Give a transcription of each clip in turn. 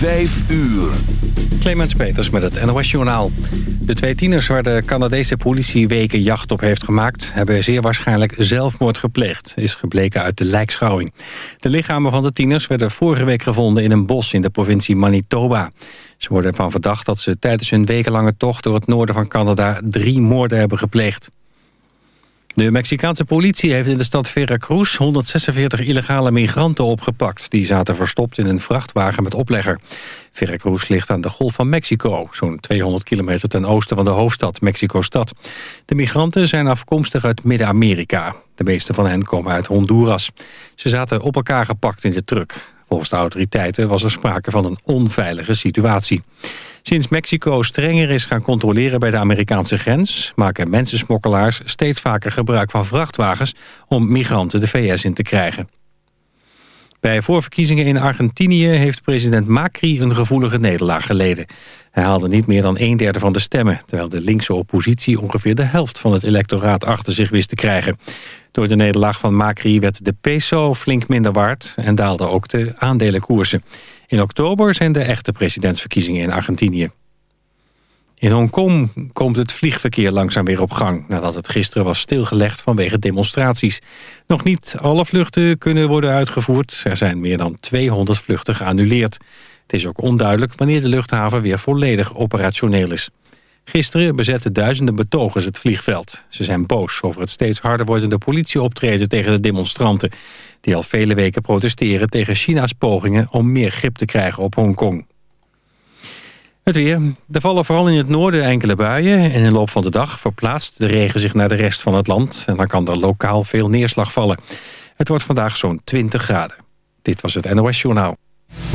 Vijf uur. Clemens Peters met het NOS Journaal. De twee tieners waar de Canadese politie weken jacht op heeft gemaakt... hebben zeer waarschijnlijk zelfmoord gepleegd, is gebleken uit de lijkschouwing. De lichamen van de tieners werden vorige week gevonden in een bos in de provincie Manitoba. Ze worden ervan verdacht dat ze tijdens hun wekenlange tocht door het noorden van Canada... drie moorden hebben gepleegd. De Mexicaanse politie heeft in de stad Veracruz 146 illegale migranten opgepakt. Die zaten verstopt in een vrachtwagen met oplegger. Veracruz ligt aan de Golf van Mexico, zo'n 200 kilometer ten oosten van de hoofdstad Mexico-stad. De migranten zijn afkomstig uit Midden-Amerika. De meeste van hen komen uit Honduras. Ze zaten op elkaar gepakt in de truck. Volgens de autoriteiten was er sprake van een onveilige situatie. Sinds Mexico strenger is gaan controleren bij de Amerikaanse grens... maken mensensmokkelaars steeds vaker gebruik van vrachtwagens... om migranten de VS in te krijgen. Bij voorverkiezingen in Argentinië heeft president Macri een gevoelige nederlaag geleden. Hij haalde niet meer dan een derde van de stemmen... terwijl de linkse oppositie ongeveer de helft van het electoraat achter zich wist te krijgen. Door de nederlaag van Macri werd de peso flink minder waard... en daalden ook de aandelenkoersen. In oktober zijn de echte presidentsverkiezingen in Argentinië. In Hongkong komt het vliegverkeer langzaam weer op gang... nadat het gisteren was stilgelegd vanwege demonstraties. Nog niet alle vluchten kunnen worden uitgevoerd. Er zijn meer dan 200 vluchten geannuleerd. Het is ook onduidelijk wanneer de luchthaven weer volledig operationeel is. Gisteren bezetten duizenden betogers het vliegveld. Ze zijn boos over het steeds harder wordende politieoptreden tegen de demonstranten... die al vele weken protesteren tegen China's pogingen om meer grip te krijgen op Hongkong. Het weer. Er vallen vooral in het noorden enkele buien... en in de loop van de dag verplaatst de regen zich naar de rest van het land... en dan kan er lokaal veel neerslag vallen. Het wordt vandaag zo'n 20 graden. Dit was het NOS Journaal.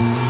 Thank you.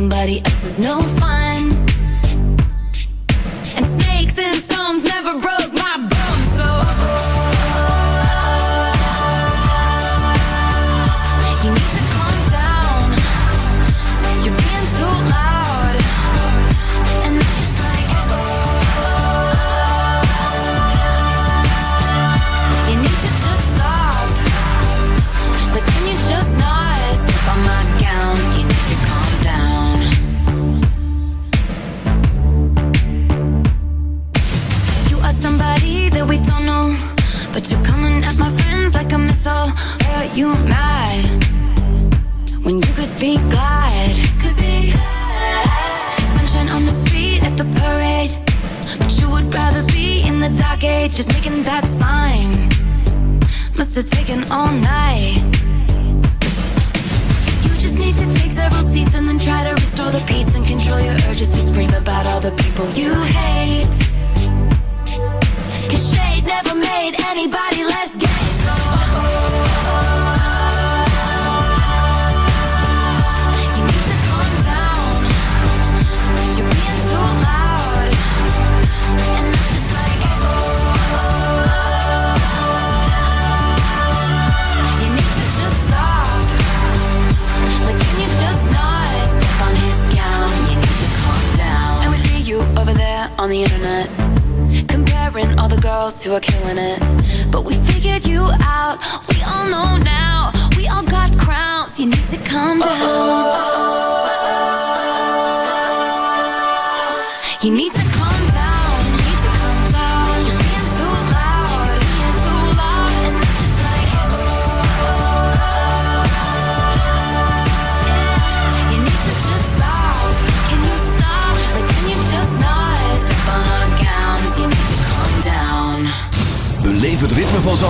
somebody else's. No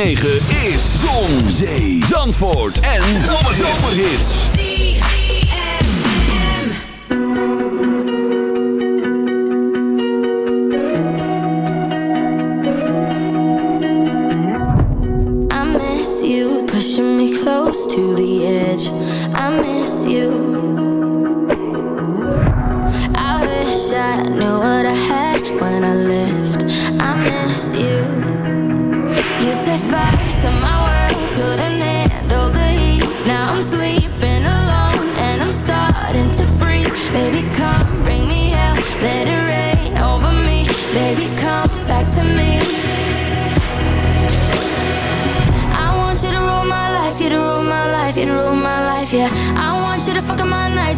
9.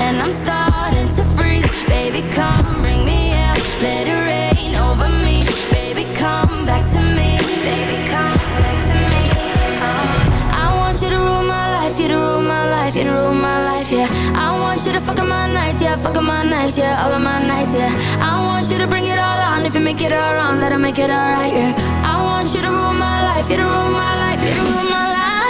and I'm starting to freeze. Baby, come bring me out. Let it rain over me. Baby, come back to me. Baby, come back to me. Oh. I want you to rule my life, you to rule my life, you to rule my life, yeah. I want you to fuck up my nights, yeah, fuck up my nights, yeah, all of my nights, yeah. I want you to bring it all on. If you make it all wrong, that'll make it alright, yeah. I want you to rule my life, you to rule my life, you to rule my life.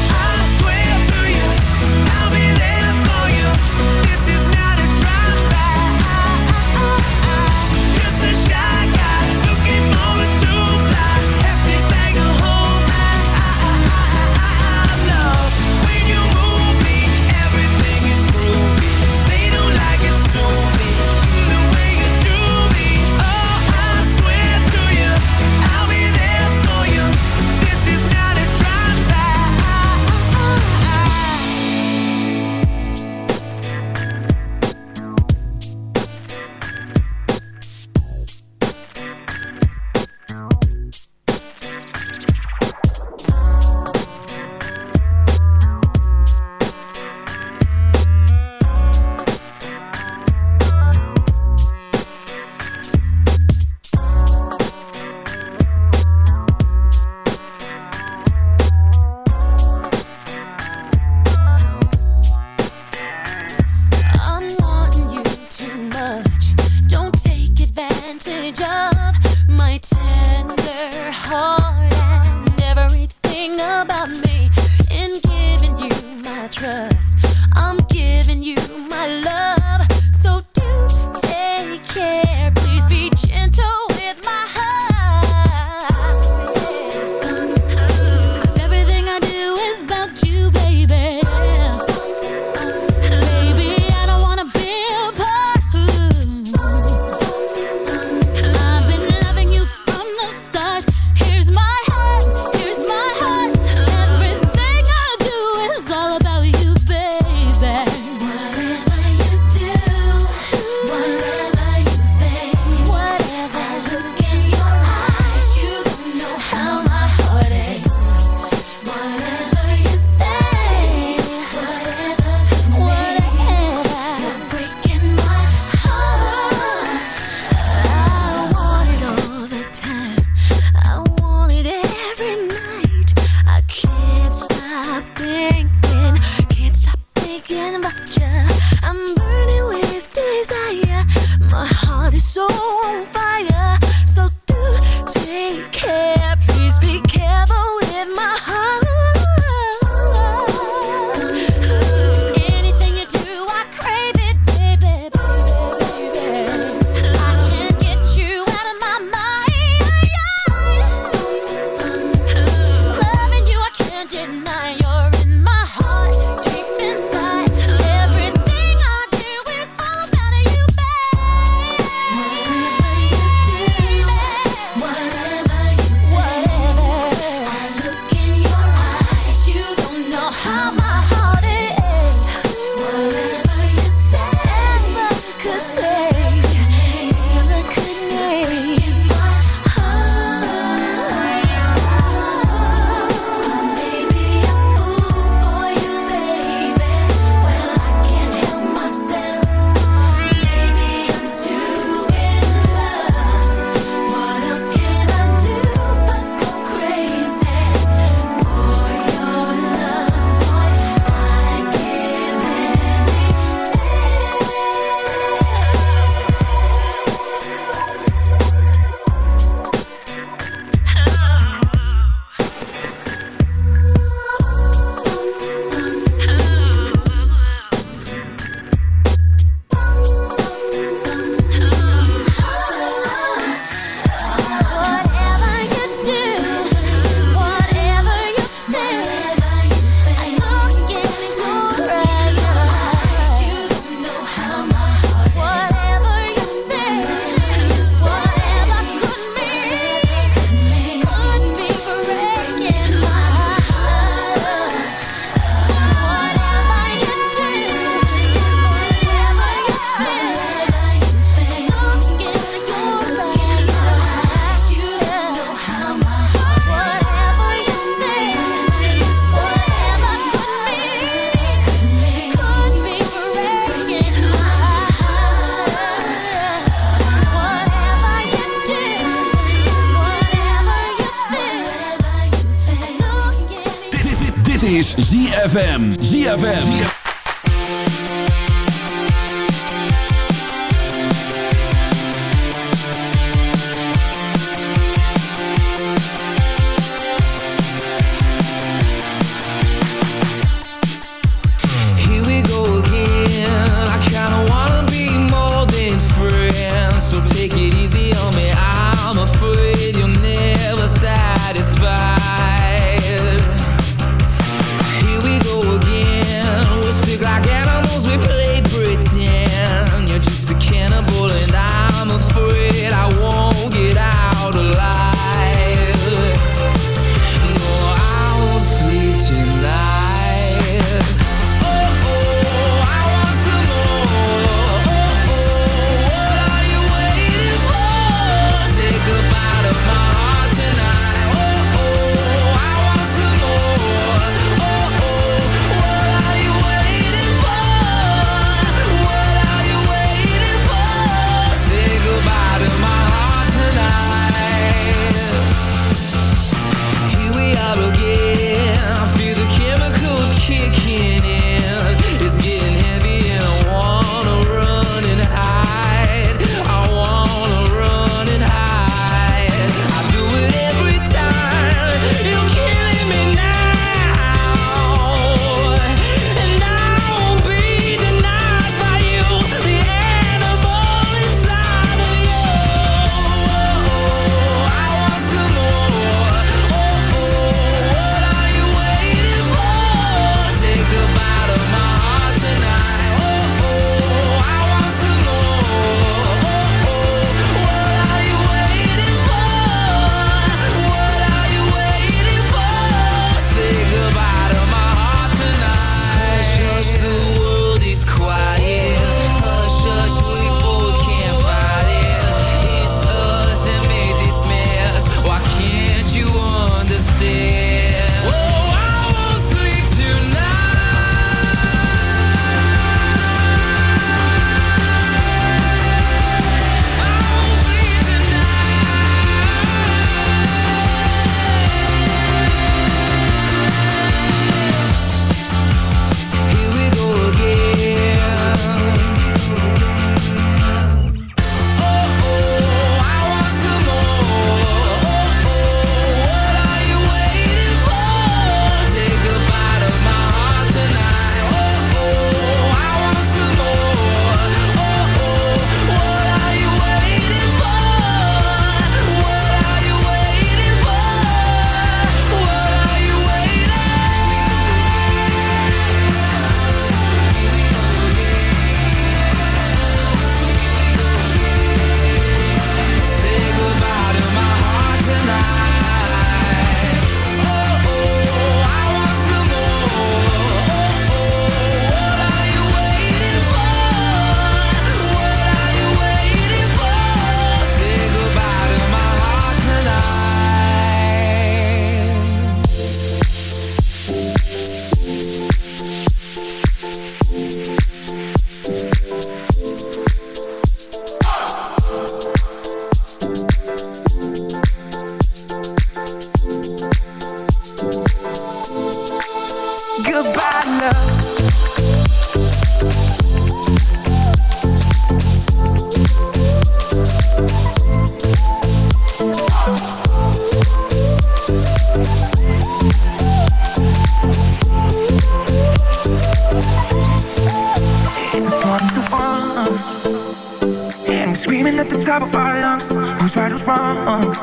screaming at the top of our lungs. Who's right, who's wrong?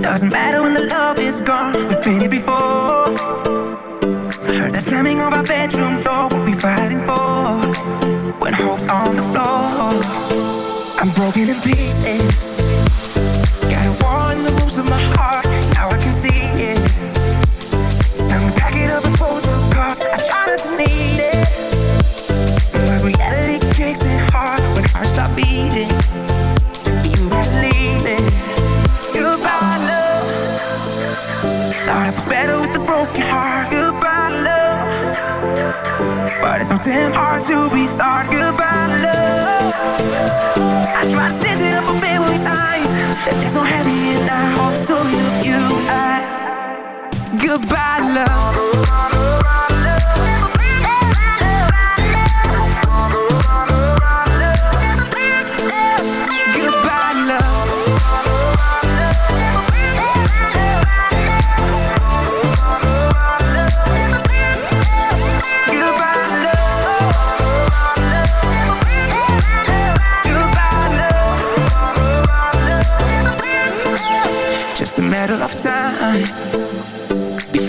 Doesn't matter when the love is gone. We've been here before. I heard the slamming of our bedroom door. What we fighting for? When hope's on the floor, I'm broken in pieces. There's so happy and I hope so you, you, I. Goodbye, love.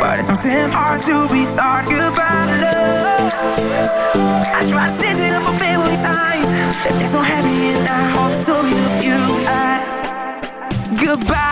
But it's so damn hard to restart. goodbye love. I try to stay it for a bit with times It's so happy and I hope so story of you I. Goodbye.